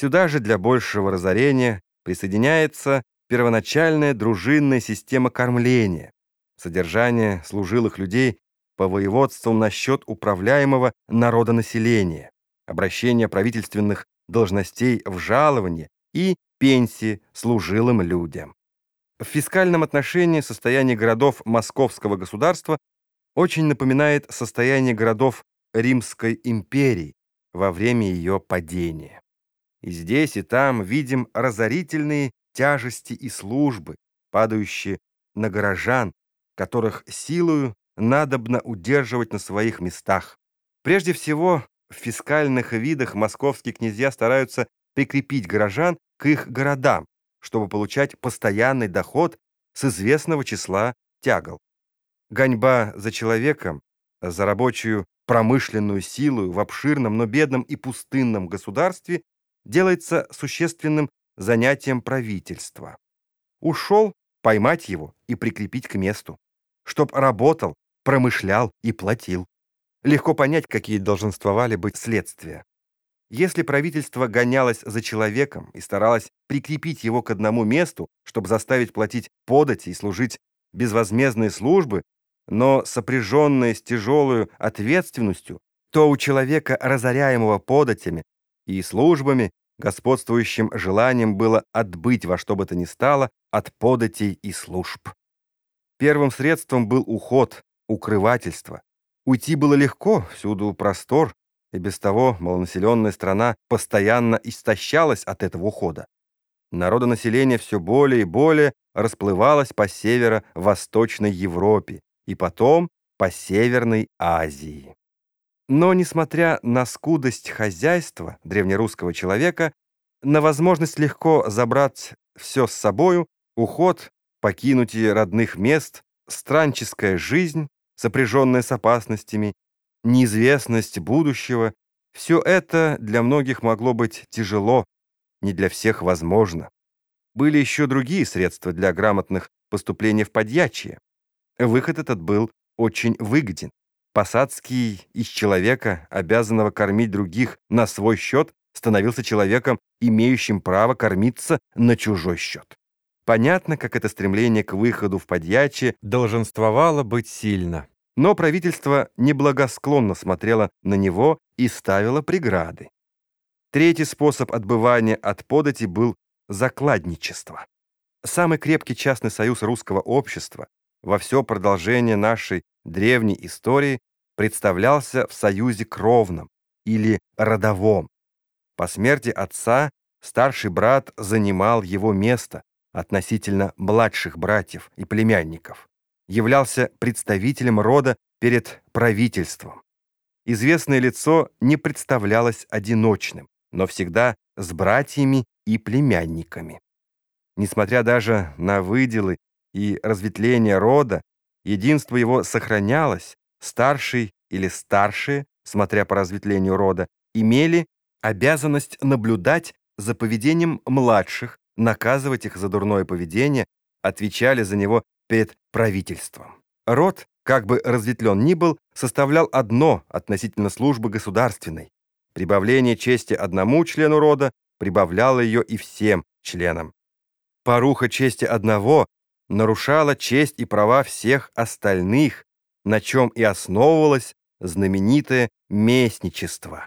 Сюда же для большего разорения присоединяется первоначальная дружинная система кормления, содержание служилых людей по воеводствам насчет управляемого народонаселения, обращение правительственных должностей в жалование и пенсии служилым людям. В фискальном отношении состояние городов Московского государства очень напоминает состояние городов Римской империи во время ее падения. И здесь, и там видим разорительные тяжести и службы, падающие на горожан, которых силою надобно удерживать на своих местах. Прежде всего, в фискальных видах московские князья стараются прикрепить горожан к их городам, чтобы получать постоянный доход с известного числа тягл. Гоньба за человеком, за рабочую промышленную силу в обширном, но бедном и пустынном государстве делается существенным занятием правительства. Ушел поймать его и прикрепить к месту, чтоб работал, промышлял и платил. Легко понять, какие долженствовали быть следствия. Если правительство гонялось за человеком и старалось прикрепить его к одному месту, чтобы заставить платить подати и служить безвозмездные службы, но сопряженные с тяжелой ответственностью, то у человека, разоряемого податями и службами, господствующим желанием было отбыть во что бы то ни стало от податей и служб. Первым средством был уход, укрывательство. Уйти было легко, всюду простор, и без того малонаселенная страна постоянно истощалась от этого ухода. Народонаселение все более и более расплывалось по северо-восточной Европе и потом по Северной Азии. Но, несмотря на скудость хозяйства древнерусского человека, на возможность легко забрать все с собою, уход, покинутие родных мест, странческая жизнь, сопряженная с опасностями, неизвестность будущего, все это для многих могло быть тяжело, не для всех возможно. Были еще другие средства для грамотных поступлений в подьячие. Выход этот был очень выгоден. Посадский из человека, обязанного кормить других на свой счет, становился человеком, имеющим право кормиться на чужой счет. Понятно, как это стремление к выходу в подьяче долженствовало быть сильно. Но правительство неблагосклонно смотрело на него и ставило преграды. Третий способ отбывания от подати был закладничество. Самый крепкий частный союз русского общества во все продолжение нашей древней истории представлялся в союзе кровном или родовом. По смерти отца старший брат занимал его место относительно младших братьев и племянников, являлся представителем рода перед правительством. Известное лицо не представлялось одиночным, но всегда с братьями и племянниками. Несмотря даже на выделы и разветвление рода, единство его сохранялось, старший или старшие, смотря по разветвлению рода, имели обязанность наблюдать за поведением младших, наказывать их за дурное поведение, отвечали за него перед правительством. Род, как бы разветвлен ни был, составлял одно относительно службы государственной. Прибавление чести одному члену рода прибавляло ее и всем членам. Поруха чести одного нарушала честь и права всех остальных, на чем и основывалось знаменитое местничество.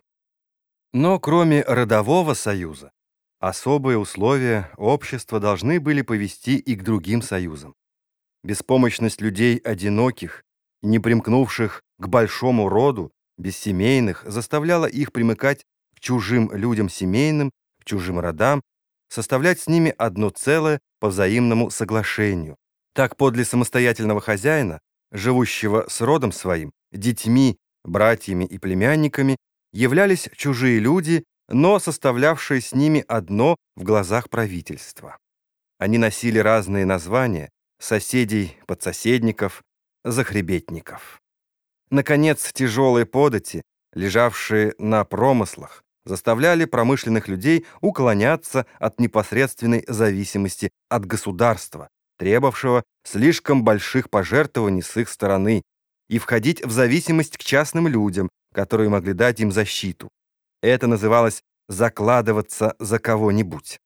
Но кроме родового союза, особые условия общества должны были повести и к другим союзам. Беспомощность людей одиноких, не примкнувших к большому роду, бессемейных, заставляла их примыкать к чужим людям семейным, к чужим родам, составлять с ними одно целое по взаимному соглашению. Так подле самостоятельного хозяина, живущего с родом своим, детьми, братьями и племянниками, являлись чужие люди, но составлявшие с ними одно в глазах правительства. Они носили разные названия соседей, подсоседников, захребетников. Наконец, тяжелые подати, лежавшие на промыслах, заставляли промышленных людей уклоняться от непосредственной зависимости от государства, требовавшего слишком больших пожертвований с их стороны, и входить в зависимость к частным людям, которые могли дать им защиту. Это называлось закладываться за кого-нибудь.